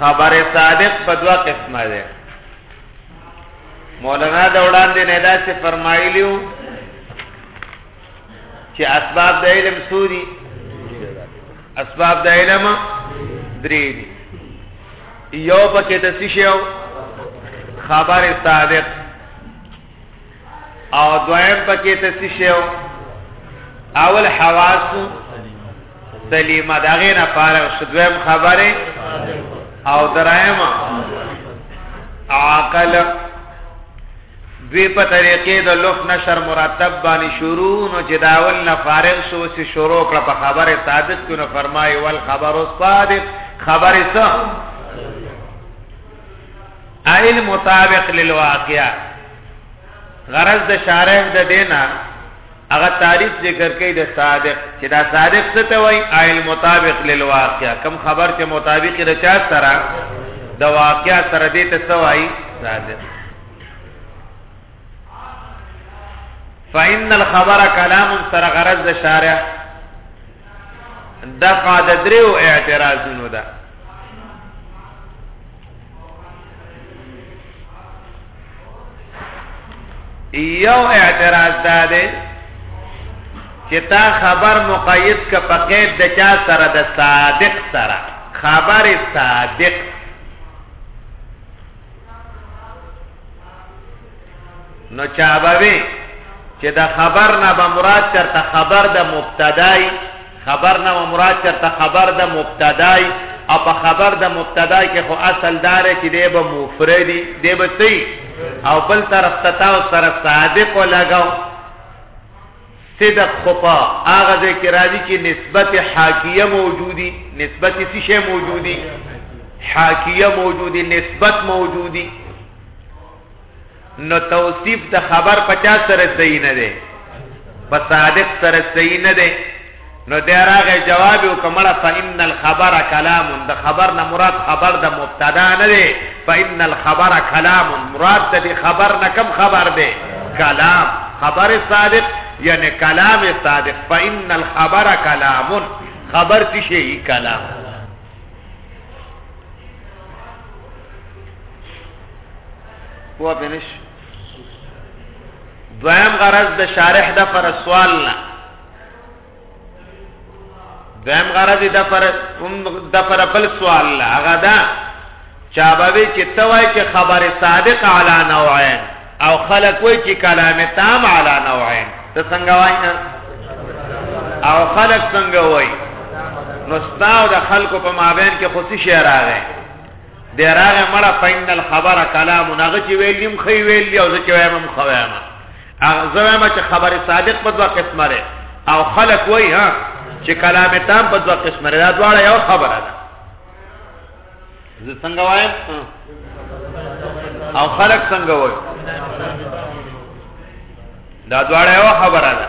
خبر صادق په دوا قسمه ده مولانا د وړاندې نه دا چې فرمایلیو چې اسباب د علم سوري اسباب د علم درې دي یو پکې د سشیو خبر صادق او دویم پکې ته څه شی اول حواس سلیمه دا غې نه فارغ شو دویم خبره او درایم عقل دوی په طریقې د لوف نشر مرتب باندې شروع نو چې داول نه فارغ شو چې شروع کړه په خبره صادق کونه فرمایي ول خبر صادق خبره څه عین مطابق للواقع غرض د شارح د دینا هغه تعریف ذکر کوي د صادق چې دا صادق څه ته وایي عین مطابق للواقع کم خبر چې مطابق د چا سره د واقع سره دې ته څه وایي صادق فإن الخبر كلام سر غرض شارح دغه د دریو اعتراضونو ده یو اعتراض دا دی چې تا خبر مقید ک په قید د چا سره د صادق سره خبر صادق نو چابوي چې د خبر نه به مراد چرته خبر د مبتدای خبر نه به مراد چرته خبر د مبتدای او په خبر د مبتدا کې خو اصل دار چې دی به مفردی دی به سی او بل طرف تتا او سره صادق لګاو صدق خفا هغه ذکر راځي چې نسبت حاکیه موجودی نسبت څه شی موجودی حاکیه موجودی نسبت موجودی نو توصیف د خبر په چا سره صحیح نه دی په صادق سره صحیح نه دی نو د راغه جواب وکمړه فإن الخبر کلام د خبر نه مراد خبر د مبتدا نه دی فإن الخبر کلام مراد د خبر نه کم خبر دی کلام خبر صادق یعنی کلام صادق فإن الخبر کلام خبر څه شي کلام پوه به نش دویم غرض د شارح د پر سوال نه دویم غرض د پر د پر بل سوال نه هغه دا چا به چې توای چې خبر صادق علی نوعین او خلق وای چې کلام تام علی نوعین ته څنګه وای نه او خلق څنګه وای نو ستاو د خلکو په مابین کې خصوصي شعر راغی دی راغی مړه فإن الخبر کلام هغه چې ویل نیم خې ویل دی او زه چې وایم هم خو وایم هغه زه وایم چې خبر صادق په دوه قسمه لري او خلق وای ها چې کلام تام په دوه قسمه لري دا دواړه یو خبره ده زه څنګه وایم او خلق څنګه وای دا دواړه یو خبره ده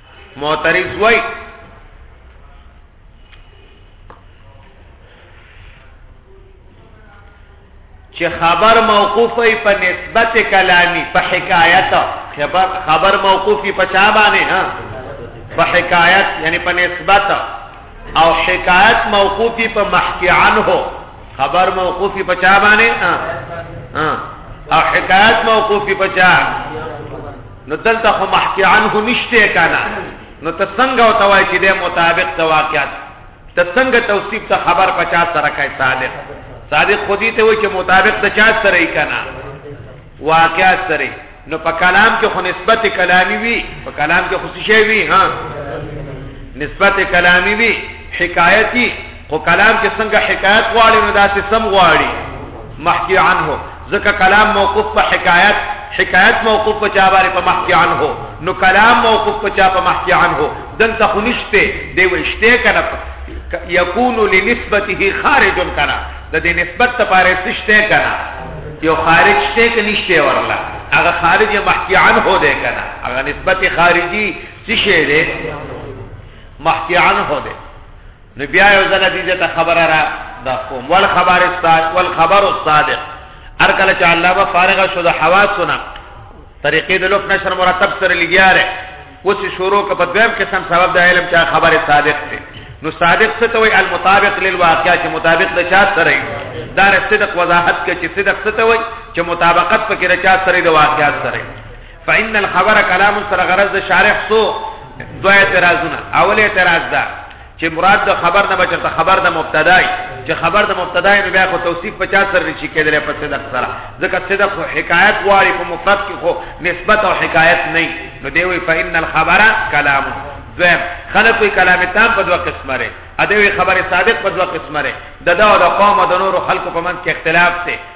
معترض وای چې خبر موقوفه په نسبت کلامی په حکایت خبر خبر موقوفی په چا باندې ها په حکایت یعنی په نسبت او حکایت موقوفی په محکی عنه خبر موقوفی په چا باندې ها او حکایت موقوفی په چا نو دلته خو محکی عنه نشته کنه نو ته څنګه او توای چې د مطابق د واقعیت ته څنګه توصیف ته خبر پچا سره کوي صادق صادق خودی ته وای چې مطابق د چا سره یې کنه واقعیت سره نو په کلام کې خو نسبت کلامی وی په کلام کې خصوصي وی ها نسبت کلامی وی حکایتی خو کلام کې څنګه حکایت غواړي نو داسې سم غواړي محکی عنه ځکه کلام موقوف په حکایت حکایت موقوف په چا باندې په محکی عنه نو کلام موقوف په چا په محکی عنه دلته خو نشته دی ورشته کنه یکون لنسبته خارج کنه د دې نسبت لپاره سشته کنه یو خارج شته کې نشته ورلا هغه خارج محکی عنه دی کنه هغه نسبت خارجي څه شی دی محکی عنه دی نو بیا یو ځل دې ته خبره را دا کوم ول خبر استاد ول خبر الصادق هر کله چې علامه فارغه شو د حواسونه طریقې د لوک نشر مرتب سره لګیاره اوس شروع کپ دویم قسم سبب د علم چې خبر صادق دی نو صادق څه ته وای المطابق للواقع چې مطابق د چا سره دا صدق وضاحت کې چې صدق څه ته وای چې مطابقت پکې د چا سره د واقعیت سره فإن الخبر کلام سره غرض د شارح سو دوه اعتراضونه اول اعتراض دا چې مراد د خبر نه بچته خبر د مبتدای چې خبر د مبتدای نو بیا خو توصیف 50 سره نشي کېدل په صدق سره ځکه صدق خو حکایت واري په مفرد کې خو نسبت او حکایت نه نو دی وی فإن الخبر کلام دویم خلق وی کلام تام په دوه قسمه لري ادوی خبر صادق په دوه قسمه لري د دا او د قوم او د نور خلق په منځ کې اختلاف دی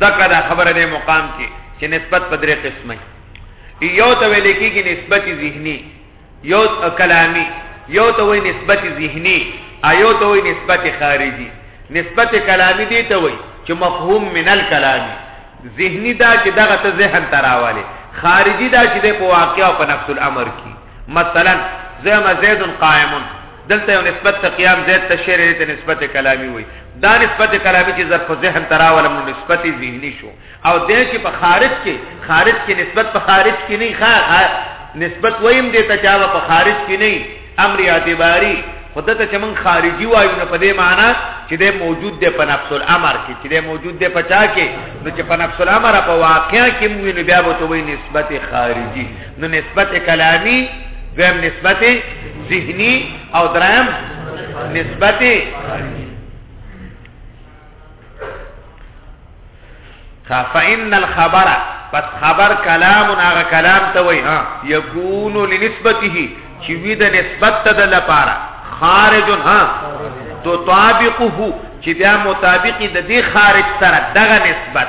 دغه دا خبره دی مقام کې چې نسبت په درې قسمه یو ته ویل کېږي نسبت ذهني یو کلامي یو ته وایي نسبت ذهني ایو ته وایي نسبت خارجي نسبت کلامي دی ته وایي چې مفهوم من الكلام ذهني دا چې دغه ته ذهن تراواله خارجي دا چې د واقع او په نفس الامر کې مثلا زیما زید قائم دلته یو نسبت ته قیام زید ته شعر ته نسبت کلامی وای دا نسبت کلامی چې ظرف ذهن تراول مو نسبت ذهنی شو او د چې په خارج کې خارج کې نسبت په خارج کې نه ښه نسبت وایم دې ته چې په خارج کې نه امر اعتباری خود ته چې من خارجي وایو نه په دې معنی چې دې موجود دی په نفس الامر کې چې دې موجود دی په چا کې نو چې په نفس الامر په واقعیا کې موږ نه بیا به ته وایي نسبت خارجي نو نسبت کلامی دویم نسبت ذهنی او درم نسبت فإن الخبر پس خبر کلام هغه کلام ته وای ها یکون لنسبته چې وی د نسبت ته د لپاره خارج ها تو طابقه چې بیا مطابقی د دې خارج سره دغه نسبت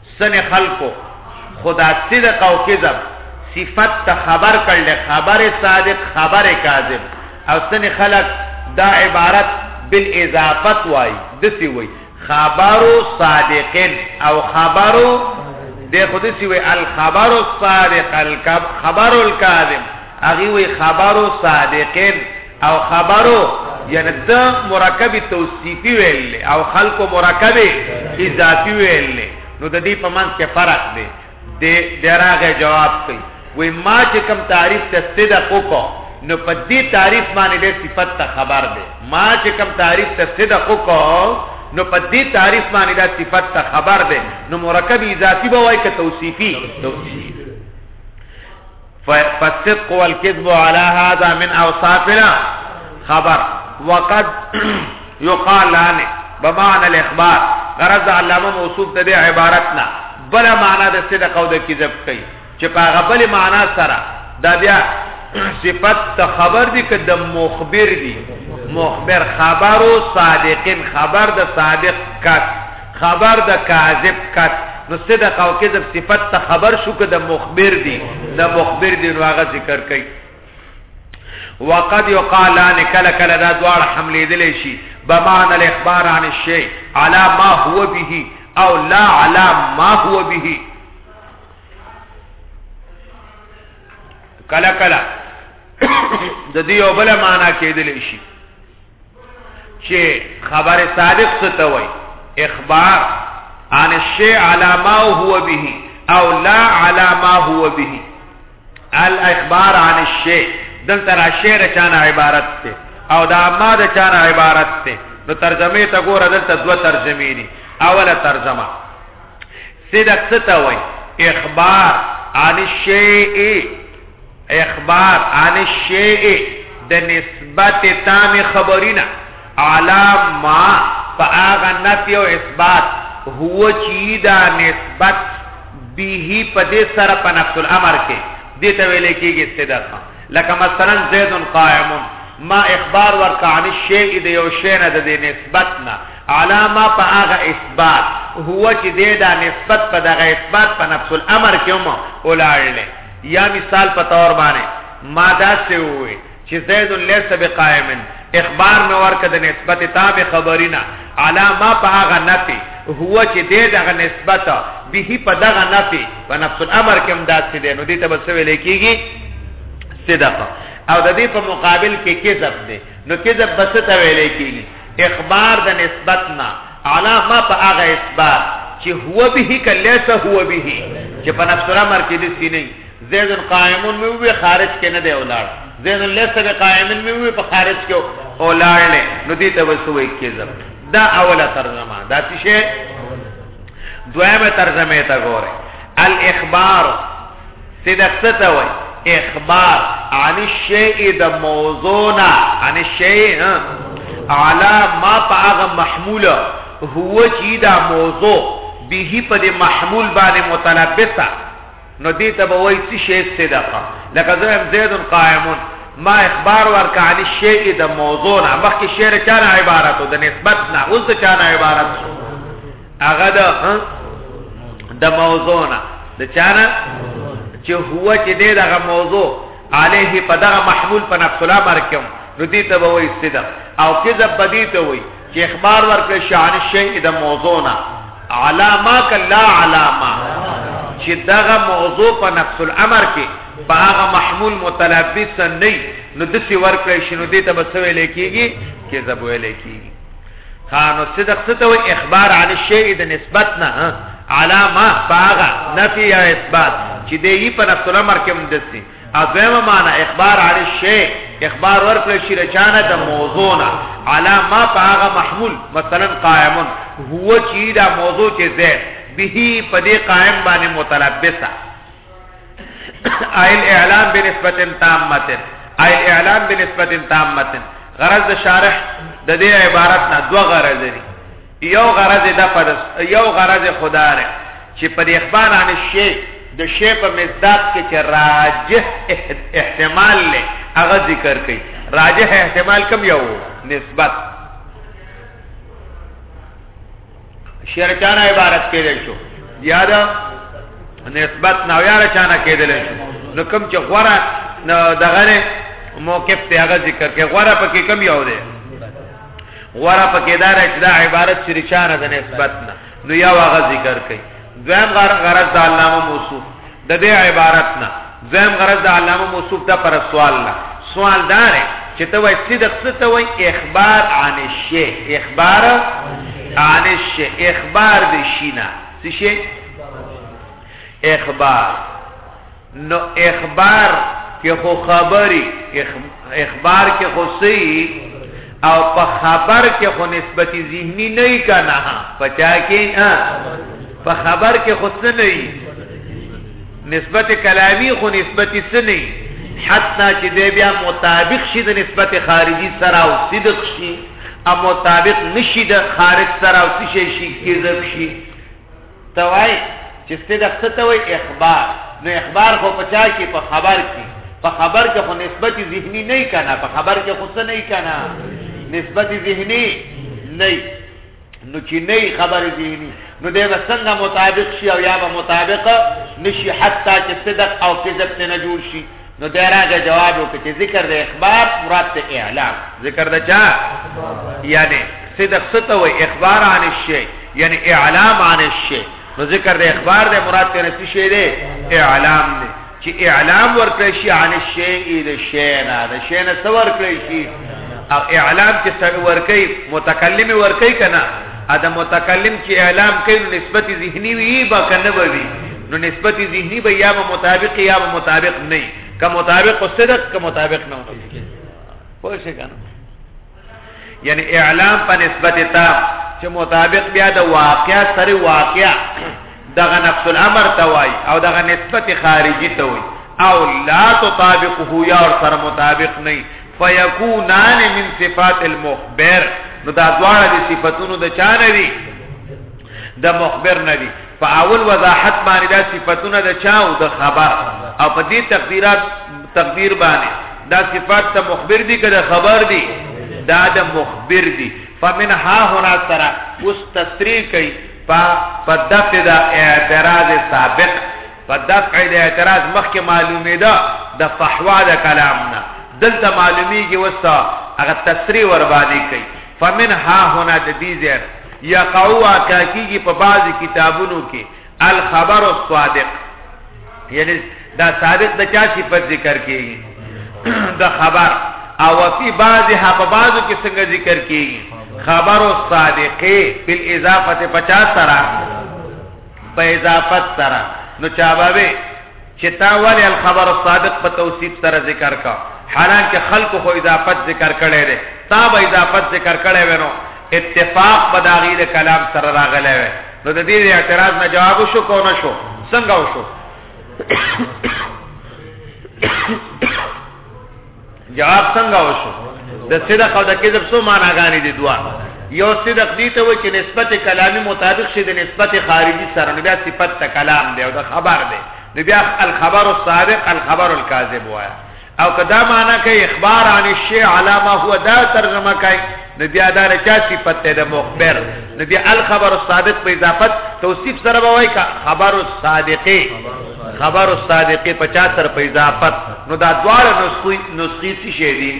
ځنې خلکو خو دا صدق او کذب صفت ته خبر کړل دی، خبر صادق، خبر کاذب او ځنې خلک دا عبارت بالاضافت وایي، داسې وایي خبر صادق او خبر دی خو داسې وایي الخبر الصادق، الخبر الکاذب هغوی وایي خبر صادق او خبرو یعنی د مرکب توصیفی ویل او خلق مرکب اضافي ویل نو د دې په منځ کې فرق دی د دراغه جواب کوي وای ما چې کوم تعریف ته صدق وکړ نو په دې تعریف باندې د صفت ته خبر دی ما چې کوم تعریف ته صدق وکړ نو په دې تعریف باندې د صفت ته خبر دی نو مرکب اضافي به وای که توصیفي توصیفي فالصدق والكذب على هذا من اوصاف خبر وقد يقال لانه بمعنى الاخبار غرض علامه موصوف ته عبارتنا بل معنا د صدق او د کذب کوي چې په هغه بل معنا سره دا بیا صفت ته خبر دي که د مخبر دي مخبر خبرو صادقین خبر د صادق کس خبر د کاذب کس نو صدق او کذب صفت ته خبر شو که د مخبر دی د مخبر دی نو هغه ذکر کوي وقد يقال ان کله کله دا دوار حمله دي شي بمعنى الاخبار عن الشيء على ما هو به او لا على ما هو به کله کله د دې یو بل معنا کېدلی شي چې خبر صادق څه ته وایي اخبار عن الشيء على ما هو به او لا على ما هو به الاخبار عن الشيء دلته را شعر چانه عبارت ته او دا ما د چانه عبارت ته نو ترجمه ته ګوره دلته دوه ترجمې دي اوله ترجمه صدق څه ته وایي اخبار عن الشيء اخبار عن الشیء د نسبت تام خبری نه علی ما په هغه نفی او اثبات هو چی دا نسبت به په دې سره په نفس الامر کې دې ته ویل کېږي صدق لکه مثلا زید قائم ما اخبار ورکا عن الشیء د یو شی نه د نسبت نه علامه په هغه اثبات هو چې د نسبت په دغه اثبات په نفس الامر کې هم ولاړل یا مثال په تور باندې ما دا څه وې چې زید ليس بقائم اخبار مې ورکړ د نسبت تابع خبرینا علا ما په هغه نفي هو چې دې دغه نسبت به په دغه نفي په نفس الامر کې هم دا څه دي نو دې ته بس ویل کېږي صدقه او د دې په مقابل کې کذب دی نو کذب بس ته ویل کېږي اخبار د نسبت نه علا ما په هغه اثبات چې هو به کلیس هو به چې په نفس الامر کې دسی نه زید قائم مې وی خارج کې نه دی ولاړ زید لیس به قائم مې وی په خارج کې ولاړ نه نو دې ته وسوي کېزم دا اوله ترجمه دا څه دویمه ترجمه ته ګوره الاخبار صدق څه ته وایي؟ اخبار عن الشیء د موضوع نه عن الشیء علا ما په هغه محمول هو چې دا موضوع به په دې محمول باندې متلبسه نو دې ته به وایي چې شی صدقه لکه زم زید قائمون ما اخبار ورک عن الشیء د موضوع نه مخکې شعر چانه عبارت د نسبت نه اوس چانه عبارت شو هغه د د موضوع نه د چانه چې هو چې دې دغه موضوع عليه په دغه محمول په نفس الامر کې نو دې ته وایي صدق او کذب بدی ته وایي چې اخبار ورکړي شان شي د موضوع نه علامه کلا علامه چې دغه موضوع په نفس الامر کې په هغه محمول متلبس نه نو د څه ورکړي شنو دې ته بسوي لیکيږي کذب ویل کیږي ها نو صدق څه ته وي اخبار عن الشيء د نسبت نه علامه باغه نفي یا اثبات چې دی یې په نفس الامر کې مدسي اځمه معنا اخبار عن الشيء اخبار ورکړ شي رچانه د موضوع نه علامه باغه محمول مثلا قائم هو چې دا موضوع چې زه به په دې قائم باندې متلبسه ایل اعلان بنسبت تامه ایل اعلان بنسبت تامه غرض د شارح د دې عبارت نه دوه غرض دي یو غرض د فرض یو غرض خدای چې په دې اخبار عن شی د شی په مزداد کې چې راجح احتمال له هغه ذکر کړي راجح احتمال کم یو نسبت شرکانه عبارت کېدل شو یا دا نسبت نویار چانه کېدل شو نو کوم چې غوړه دغه نه موقف ته هغه ذکر کې غوړه پکې کم یو دی غوړه پکې دار چې دا عبارت شرکانه د نسبت نه نو یا هغه ذکر کوي دویم غرض د علامه موصوف د دې عبارت نه زم غرض د علامه موصوف دا پر سوال نه سوال دار چې ته وای صدق څه ته وای اخبار عن الشی اخبار عن الشی اخبار د شینا څه شی اخبار نو اخبار کې خو خبري اخبار کې خو صحیح او په خبر کې خو نسبت ذهني نه کنا پچا کې په خبر کې خو څه نه وي نسبت کلامی خو نسبت څه نه وي حتی چې دی بیا مطابق شي د نسبت خارجي سره او صدق شي او مطابق نشي د خارج سره او څه شي کذب شي توای چې صدق څه ته وای اخبار نو اخبار خو پچا کې په خبر کې په خبر کې خو نسبت ذهني نه کنا په خبر کې خو څه نه کنا نسبت ذهني نه نو چې نه یې خبرې ذهني نو دی به څنګه مطابق شي او یا به مطابق نشي حتی چې صدق او کذب ته نه جوړ شي نو دی راغی جواب وکړي چې ذکر د اخبار مراد ته اعلام ذکر د چا یعنی صدق ستا و اخبار عن الشی یعنی اعلام عن الشی نو ذکر د اخبار د مراد ته نشي دی اعلام دی چې اعلام ورکړی شي عن الشیء د شی نه د شی نه څه ورکړی شي او اعلام چې څه ورکړي متکلم ورکړي کنه ا د متکلم چې اعلام کوي نو نسبت ذهني وي با کنه به وي نو نسبت ذهني به یا مطابق یا مطابق نه که مطابق صدق که مطابق نه وي پوه شئ کنه یعنی اعلام په نسبت ته چې مطابق بیا د واقع سره واقع دغه نفس الامر ته وای او دغه نسبت خارجي ته وای او لا تطابقه یا اور سره مطابق نه فیکونان من صفات المخبر نو دا دواړه د صفاتونو د چا نه دي د مخبر نه دي په اول وضاحت باندې دا صفاتونه د چا او د خبر او په دې تقدیرات تقدیر باندې دا صفات ته مخبر دي کده خبر دي دا د مخبر دي فمن ها هنا سره اوس تصریح کوي په دفع د اعتراض سابق په دفع د اعتراض مخکې معلومه ده د فحوا د کلامنا دلته معلومیږي وسه هغه تصریح ور باندې کوي فمن ها هنا د دې ځای نه یقعو واقع کیږي په بعضې کتابونو کې الخبر الصادق یعنی دا صادق د چا صفت ذکر کیږي د خبر او فی بعضها په بعضو کې څنګه ذکر کیږي خبر الصادقه فی الاضافه 50 سره په اضافت سره نو چابه چه تا ولی الخبر السابق په توصیف سره ذکر کا حالانکه خلق خو اضافت ذکر کړی دی تا به اضافت ذکر کړی وی نو اتفاق به د هغې د کلام سره راغلی وی نو د دې اعتراض نه جواب شو کو نه شو څنګه وشو جواب څنګه وشو د صدق او د کذب سو معنا غاني دي دوا یو صدق دي ته وای چې نسبت کلامي مطابق شي د نسبت خارجي سره نو بیا صفت ته کلام دی او د خبر دی نو بیا الخبر الصادق الخبر الكاذب وای او کدا معنا کوي اخبار عن الشيء على ما هو دا ترجمه کوي نو بیا دا نه چا صفت ته د مخبر نو بیا الخبر الصادق په اضافت توصیف سره وای کا خبر الصادقه خبر الصادق 50 تر په اضافت نو دا دواړه نسخې نسخې څه شي دي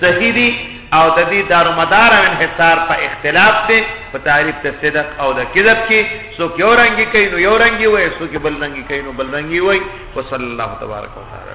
صحیح دي او د دې دارو مدار او انحصار په اختلاف دی په تعریف ته صدق او د کذب کې سو کې اورنګي کوي نو یو رنګي وای سو کې بل رنګي کوي نو بل رنګي وای وصلی الله تبارک وتعالى